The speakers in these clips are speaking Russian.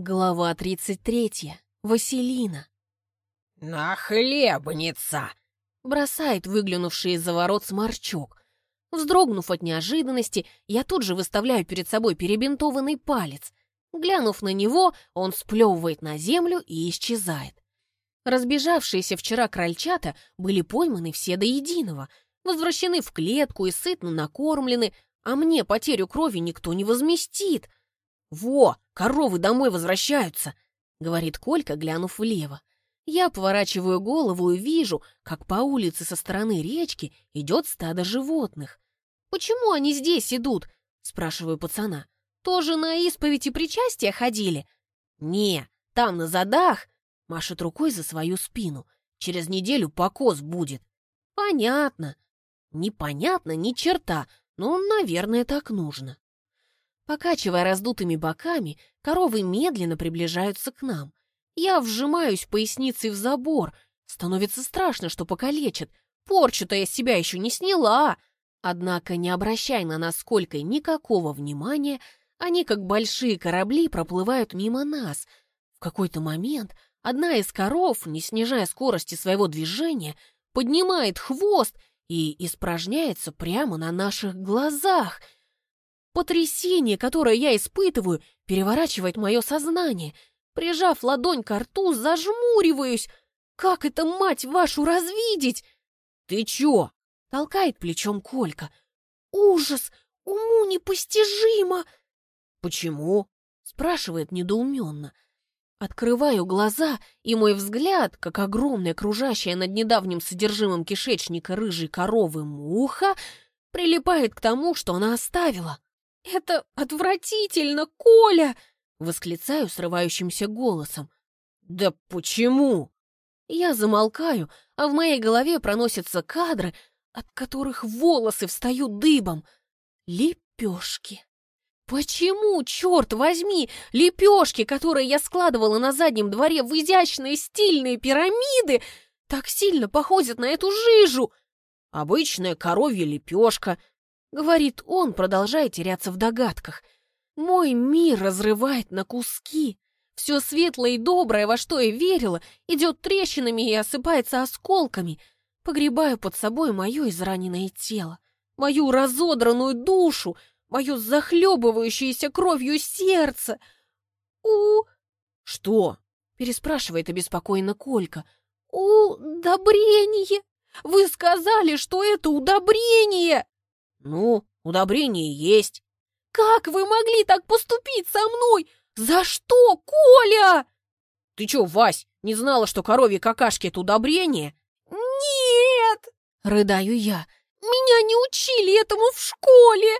Глава 33. Василина. «Нахлебница!» Бросает выглянувший из-за ворот сморчок. Вздрогнув от неожиданности, я тут же выставляю перед собой перебинтованный палец. Глянув на него, он сплевывает на землю и исчезает. Разбежавшиеся вчера крольчата были пойманы все до единого, возвращены в клетку и сытно накормлены, а мне потерю крови никто не возместит. «Во, коровы домой возвращаются!» — говорит Колька, глянув влево. Я поворачиваю голову и вижу, как по улице со стороны речки идет стадо животных. «Почему они здесь идут?» — спрашиваю пацана. «Тоже на исповедь и причастие ходили?» «Не, там на задах!» — машет рукой за свою спину. «Через неделю покос будет». «Понятно». «Непонятно ни черта, но, наверное, так нужно». Покачивая раздутыми боками, коровы медленно приближаются к нам. Я вжимаюсь поясницей в забор. Становится страшно, что покалечат. Порчу-то я себя еще не сняла. Однако, не обращая на нас сколько никакого внимания, они, как большие корабли, проплывают мимо нас. В какой-то момент одна из коров, не снижая скорости своего движения, поднимает хвост и испражняется прямо на наших глазах — Потрясение, которое я испытываю, переворачивает мое сознание. Прижав ладонь к рту, зажмуриваюсь. Как это, мать вашу, развидеть? «Ты чё?» — толкает плечом Колька. «Ужас! Уму непостижимо!» «Почему?» — спрашивает недоуменно. Открываю глаза, и мой взгляд, как огромная кружащая над недавним содержимым кишечника рыжей коровы муха, прилипает к тому, что она оставила. «Это отвратительно, Коля!» — восклицаю срывающимся голосом. «Да почему?» Я замолкаю, а в моей голове проносятся кадры, от которых волосы встают дыбом. Лепешки. Почему, черт возьми, лепешки, которые я складывала на заднем дворе в изящные стильные пирамиды, так сильно походят на эту жижу? Обычная коровья лепешка, — говорит он, продолжая теряться в догадках. «Мой мир разрывает на куски. Все светлое и доброе, во что я верила, идет трещинами и осыпается осколками. Погребаю под собой мое израненное тело, мою разодранную душу, мое захлебывающееся кровью сердце. у «Что?» — переспрашивает обеспокоенно Колька. «Удобрение! Вы сказали, что это удобрение!» «Ну, удобрение есть». «Как вы могли так поступить со мной? За что, Коля?» «Ты чё, Вась, не знала, что коровьи какашки — это удобрение?» «Нет!» — рыдаю я. «Меня не учили этому в школе!»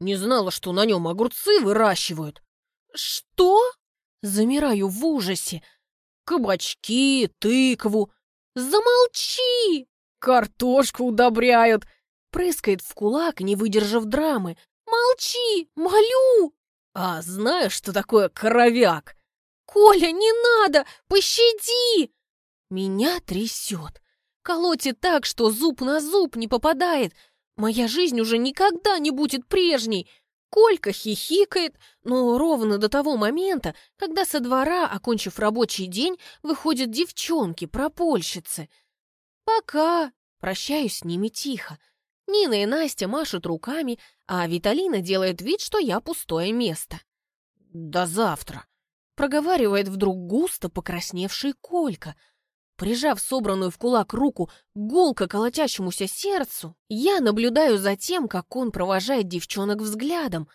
«Не знала, что на нем огурцы выращивают». «Что?» Замираю в ужасе. «Кабачки, тыкву». «Замолчи!» «Картошку удобряют», прыскает в кулак, не выдержав драмы. «Молчи! Молю!» «А знаешь, что такое коровяк?» «Коля, не надо! Пощади!» Меня трясет. Колотит так, что зуб на зуб не попадает. Моя жизнь уже никогда не будет прежней. Колька хихикает, но ровно до того момента, когда со двора, окончив рабочий день, выходят девчонки-пропольщицы. Пока. Прощаюсь с ними тихо. Нина и Настя машут руками, а Виталина делает вид, что я пустое место. «До завтра», — проговаривает вдруг густо покрасневший Колька. Прижав собранную в кулак руку гулко колотящемуся сердцу, я наблюдаю за тем, как он провожает девчонок взглядом.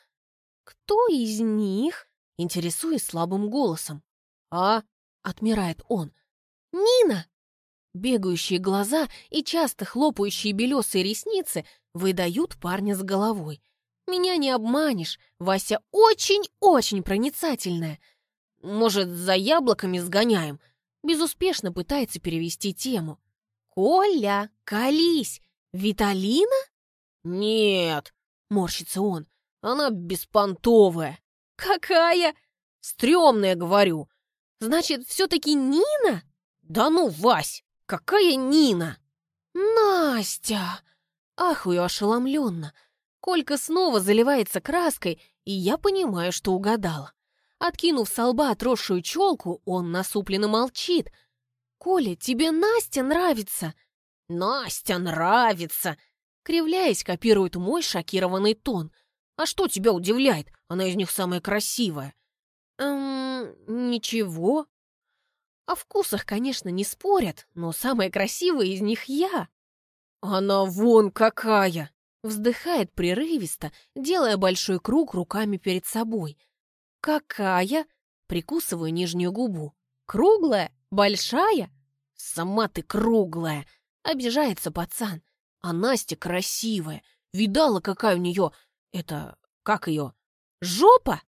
«Кто из них?» — интересуясь слабым голосом. «А?» — отмирает он. «Нина!» Бегающие глаза и часто хлопающие белесые ресницы выдают парня с головой. Меня не обманешь, Вася очень-очень проницательная. Может, за яблоками сгоняем? Безуспешно пытается перевести тему. «Коля, колись! Виталина?» «Нет», — морщится он, — «она беспонтовая». «Какая?» «Стремная, говорю». «Значит, все-таки Нина?» «Да ну, Вась!» Какая Нина? Настя! Ахую ошеломленно. Колька снова заливается краской, и я понимаю, что угадала. Откинув с лба отросшую челку, он насупленно молчит. «Коля, тебе Настя нравится?» «Настя нравится!» Кривляясь, копирует мой шокированный тон. «А что тебя удивляет? Она из них самая красивая». «Эм, ничего». О вкусах, конечно, не спорят, но самая красивая из них я. «Она вон какая!» Вздыхает прерывисто, делая большой круг руками перед собой. «Какая?» Прикусываю нижнюю губу. «Круглая? Большая?» «Сама ты круглая!» Обижается пацан. «А Настя красивая. Видала, какая у нее... Это... Как ее? Жопа?»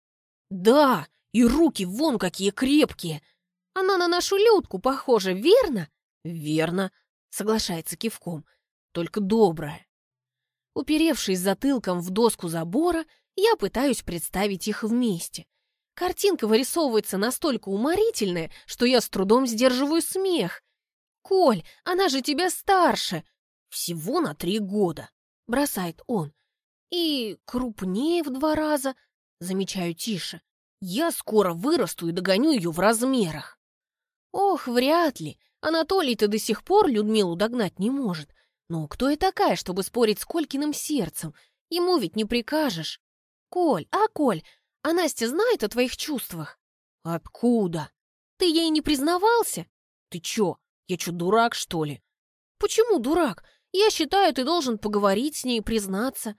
«Да, и руки вон какие крепкие!» «Она на нашу Людку похожа, верно?» «Верно», — соглашается кивком. «Только добрая». Уперевшись затылком в доску забора, я пытаюсь представить их вместе. Картинка вырисовывается настолько уморительная, что я с трудом сдерживаю смех. «Коль, она же тебя старше!» «Всего на три года», — бросает он. «И крупнее в два раза», — замечаю тише. «Я скоро вырасту и догоню ее в размерах». Ох, вряд ли. Анатолий-то до сих пор Людмилу догнать не может. Но кто я такая, чтобы спорить с Колькиным сердцем? Ему ведь не прикажешь. Коль, а, Коль, а Настя знает о твоих чувствах? Откуда? Ты ей не признавался? Ты чё, я чё, дурак, что ли? Почему дурак? Я считаю, ты должен поговорить с ней и признаться.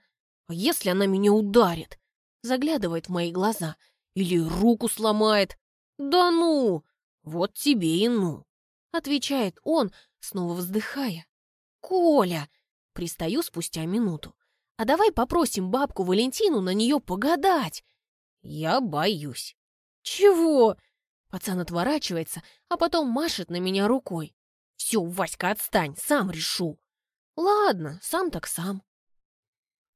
А если она меня ударит? Заглядывает в мои глаза. Или руку сломает? Да ну! Вот тебе и ну! Отвечает он, снова вздыхая. «Коля!» Пристаю спустя минуту. «А давай попросим бабку Валентину на нее погадать!» «Я боюсь». «Чего?» Пацан отворачивается, а потом машет на меня рукой. «Все, Васька, отстань, сам решу». «Ладно, сам так сам».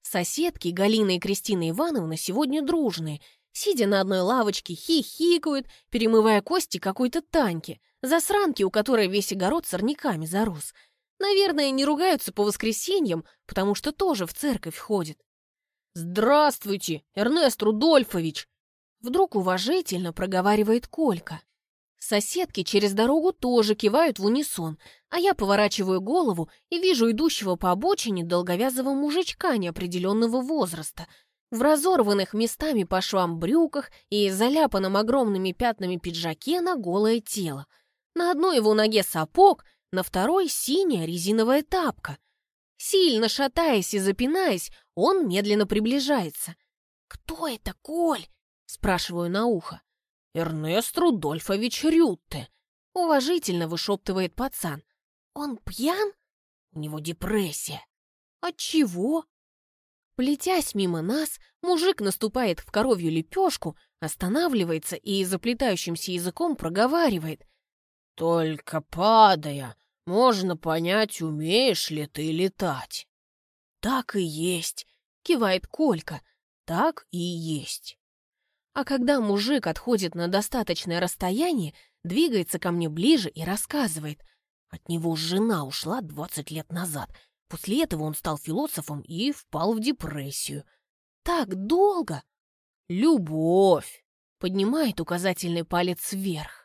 Соседки Галина и Кристина Ивановна сегодня дружные. Сидя на одной лавочке, хихикают, перемывая кости какой-то Таньки, засранки, у которой весь огород сорняками зарос. Наверное, не ругаются по воскресеньям, потому что тоже в церковь ходят. «Здравствуйте, Эрнест Рудольфович!» Вдруг уважительно проговаривает Колька. Соседки через дорогу тоже кивают в унисон, а я поворачиваю голову и вижу идущего по обочине долговязого мужичка неопределенного возраста, в разорванных местами по швам брюках и заляпанном огромными пятнами пиджаке на голое тело. На одной его ноге сапог, на второй синяя резиновая тапка. Сильно шатаясь и запинаясь, он медленно приближается. «Кто это, Коль?» — спрашиваю на ухо. «Эрнест Рудольфович Рютте», — уважительно вышептывает пацан. «Он пьян?» «У него депрессия». «От чего?» Плетясь мимо нас, мужик наступает в коровью лепешку, останавливается и заплетающимся языком проговаривает. «Только падая, можно понять, умеешь ли ты летать». «Так и есть», — кивает Колька, — «так и есть». А когда мужик отходит на достаточное расстояние, двигается ко мне ближе и рассказывает. От него жена ушла 20 лет назад. После этого он стал философом и впал в депрессию. Так долго? Любовь! Поднимает указательный палец вверх.